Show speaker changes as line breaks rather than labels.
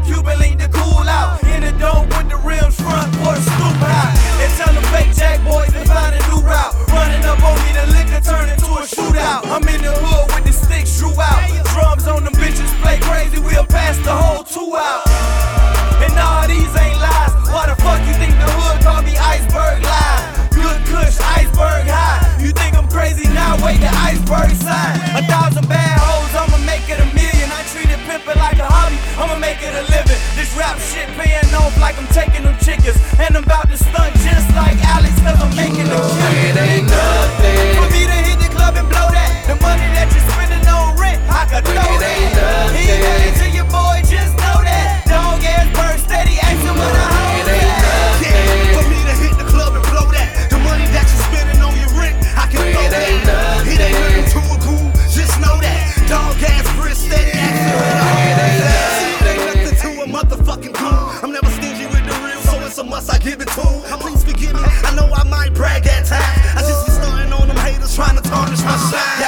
the Cuban link to cool out. In the dome with the rims front or scoop out. And tell them fake jack boys to find a new route. Running up on me, the liquor turn into a shootout. I'm in the hood with the sticks drew out. Drums on them bitches play crazy, we'll pass the whole two out. And all these ain't lies. Why the fuck you think the hood call me iceberg live? Good kush, iceberg high. You think I'm crazy now? Wait, the iceberg sign. A thousand bad hoes, I'ma make it a million. I treat it pimpin' like a hobby. I'ma make it a shit paying off like I'm taking them chickens. And I'm about to stunt
I know I might brag at times. I just be starting on them haters trying to tarnish my shine.